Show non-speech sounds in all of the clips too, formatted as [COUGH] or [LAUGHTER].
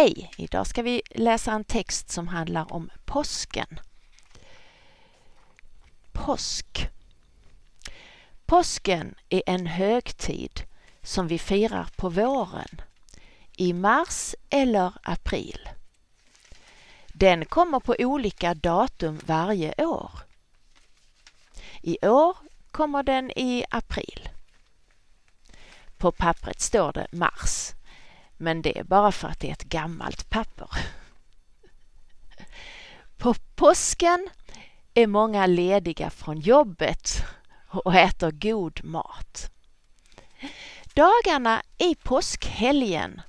Hej! Idag ska vi läsa en text som handlar om påsken. Påsk. Påsken är en högtid som vi firar på våren, i mars eller april. Den kommer på olika datum varje år. I år kommer den i april. På pappret står det mars, men det är bara för att det är ett gammalt papper. På påsken är många lediga från jobbet och äter god mat. Dagarna i påskhelgen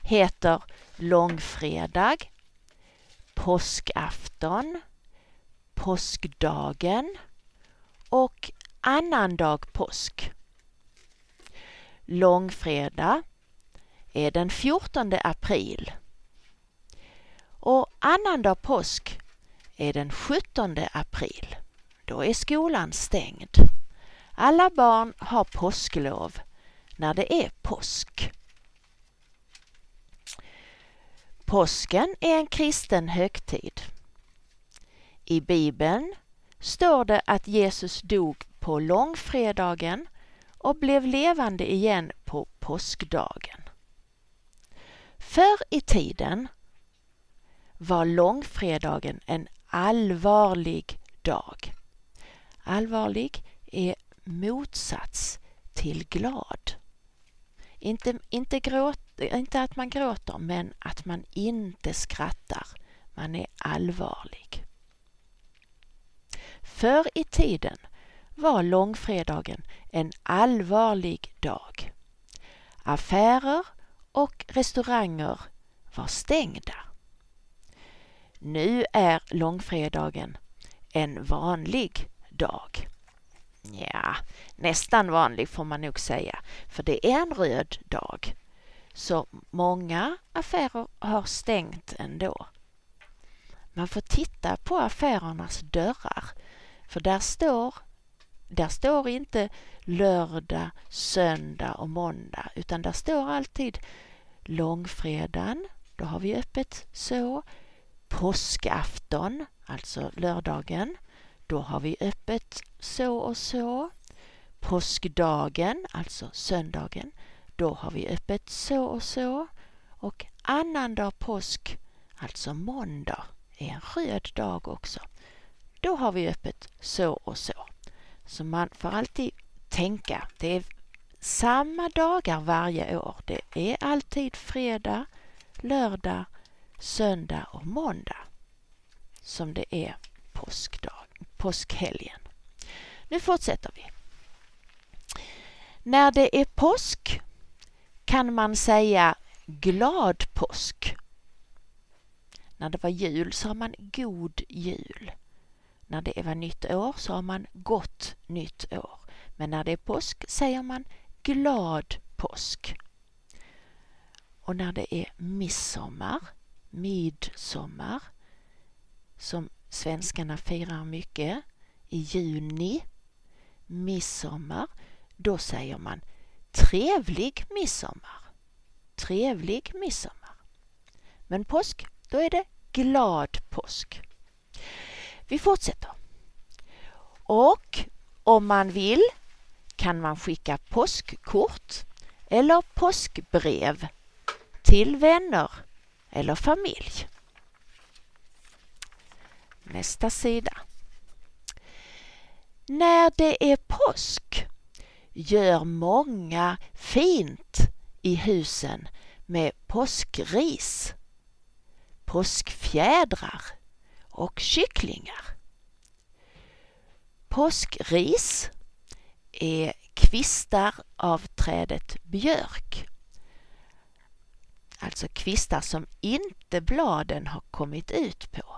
heter långfredag, påskafton, påskdagen och annandag påsk. Långfredag är den 14 april och annandag påsk är den 17 april. Då är skolan stängd. Alla barn har påsklov när det är påsk. Påsken är en kristen högtid. I Bibeln står det att Jesus dog på långfredagen och blev levande igen på påskdagen. Förr i tiden var långfredagen en allvarlig dag. Allvarlig är motsats till glad. Inte, inte, gråt, inte att man gråter, men att man inte skrattar. Man är allvarlig. Förr i tiden var långfredagen en allvarlig dag. Affärer och restauranger var stängda. Nu är långfredagen en vanlig dag. Ja, nästan vanlig får man nog säga, för det är en röd dag. Så många affärer har stängt ändå. Man får titta på affärernas dörrar, för där står, där står inte lördag, söndag och måndag, utan där står alltid långfredagen, då har vi öppet så, påskafton, alltså lördagen, då har vi öppet så och så. Påskdagen, alltså söndagen, då har vi öppet så och så. Och annandag påsk, alltså måndag, är en röd dag också. Då har vi öppet så och så. Så man får alltid tänka, det är samma dagar varje år. Det är alltid fredag, lördag, söndag och måndag som det är påskdag, påskhelgen. Nu fortsätter vi. När det är påsk kan man säga glad påsk. När det var jul sa man god jul. När det var nytt år sa man gott nytt år. Men när det är påsk säger man glad påsk. Och när det är midsommar, midsommar, som svenskarna firar mycket, i juni, midsommar, då säger man trevlig midsommar. Trevlig midsommar. Men påsk, då är det glad påsk. Vi fortsätter. Och om man vill kan man skicka påskkort eller påskbrev till vänner eller familj. Nästa sida. När det är påsk gör många fint i husen med påskris, påskfjädrar och kycklingar. Påskris är kvistar av trädet björk. Alltså kvistar som inte bladen har kommit ut på.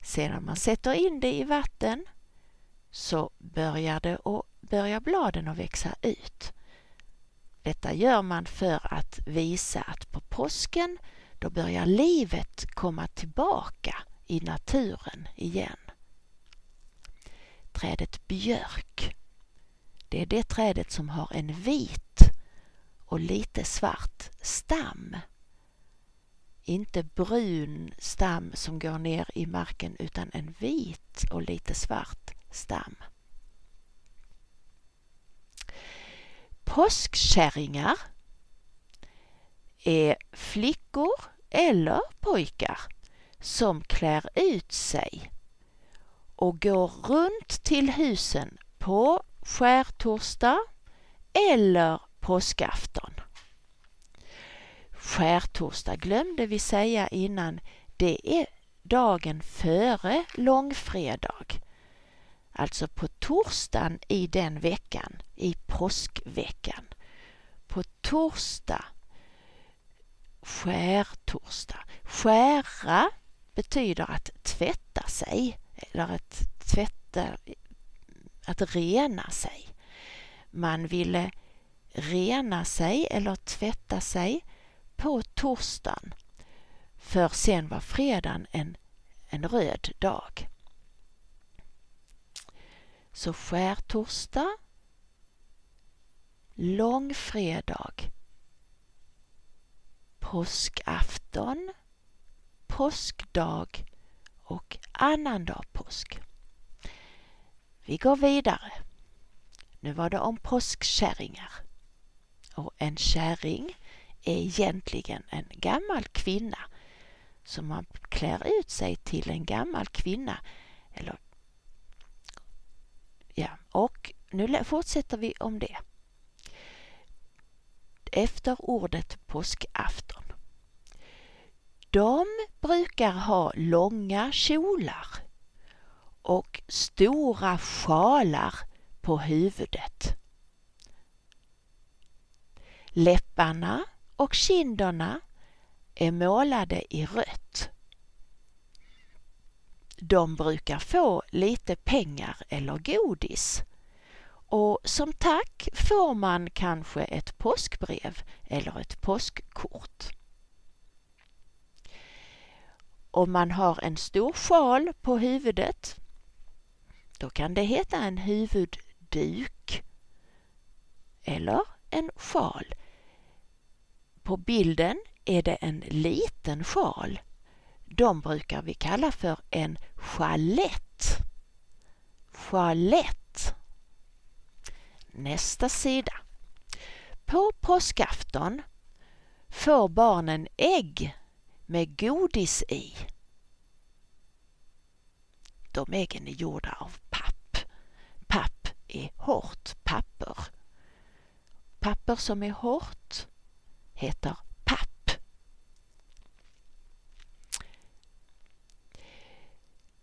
Sedan man sätter in det i vatten så börjar, det och börjar bladen att växa ut. Detta gör man för att visa att på påsken då börjar livet komma tillbaka i naturen igen. Trädet björk, det är det trädet som har en vit och lite svart stam. inte brun stam som går ner i marken utan en vit och lite svart stam. Påskkärringar är flickor eller pojkar som klär ut sig och går runt till husen på skärtorsdag eller påskafton. Skärtorsdag glömde vi säga innan. Det är dagen före långfredag. Alltså på torsdagen i den veckan, i påskveckan. På torsdag, skärtorsdag. Skära betyder att tvätta sig eller att tvätta, att rena sig. Man ville rena sig eller tvätta sig på torsdagen för sen var fredagen en, en röd dag. Så skärtorsdag, långfredag, påskafton, påskdag och annandag påsk. Vi går vidare. Nu var det om påskkärringar. Och en kärring är egentligen en gammal kvinna. Så man klär ut sig till en gammal kvinna. Eller, ja, och nu fortsätter vi om det. Efter ordet påskafton. De brukar ha långa kjolar och stora sjalar på huvudet. Läpparna och kinderna är målade i rött. De brukar få lite pengar eller godis och som tack får man kanske ett påskbrev eller ett påskkort. Om man har en stor sjal på huvudet då kan det heta en huvudduk eller en sjal. På bilden är det en liten sjal. De brukar vi kalla för en chalett. Chalett. Nästa sida. På påskafton får barnen ägg med godis i. De äggen är gjorda av papp. Papp är hårt papper. Papper som är hårt heter papp.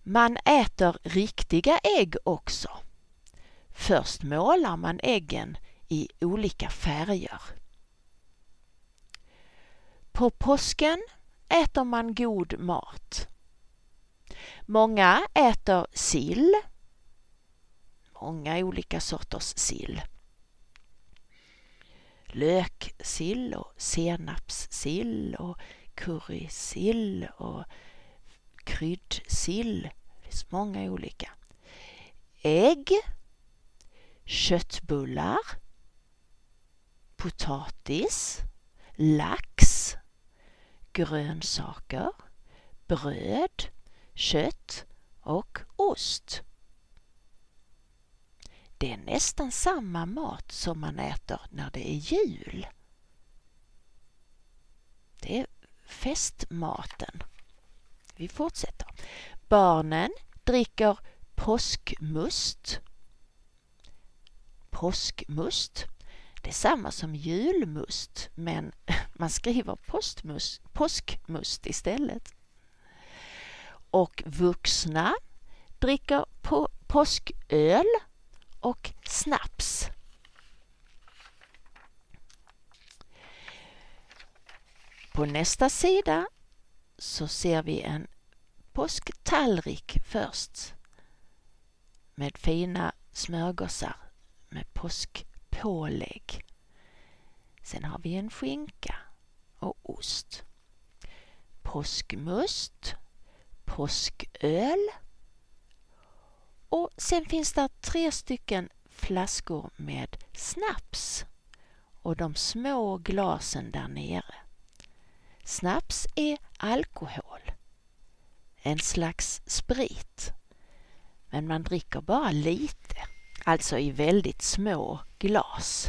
Man äter riktiga ägg också. Först målar man äggen i olika färger. På påsken äter man god mat. Många äter sill. Många olika sorters sill. Löksill och senapssill och currysill och kryddsill. Det finns många olika. Ägg, köttbullar, potatis, lax, grönsaker, bröd, kött och ost. Det är nästan samma mat som man äter när det är jul. Det är festmaten. Vi fortsätter. Barnen dricker påskmust. Påskmust. Det är samma som julmust men [LAUGHS] man skriver påskmust, påskmust istället. Och vuxna dricker på påsköl och snaps. På nästa sida så ser vi en påsktallrik först med fina smörgåsar med pålägg. Sen har vi en skinka och ost. Påskmust, påsköl och sen finns det tre stycken flaskor med snaps och de små glasen där nere. Snaps är alkohol. En slags sprit. Men man dricker bara lite, alltså i väldigt små glas.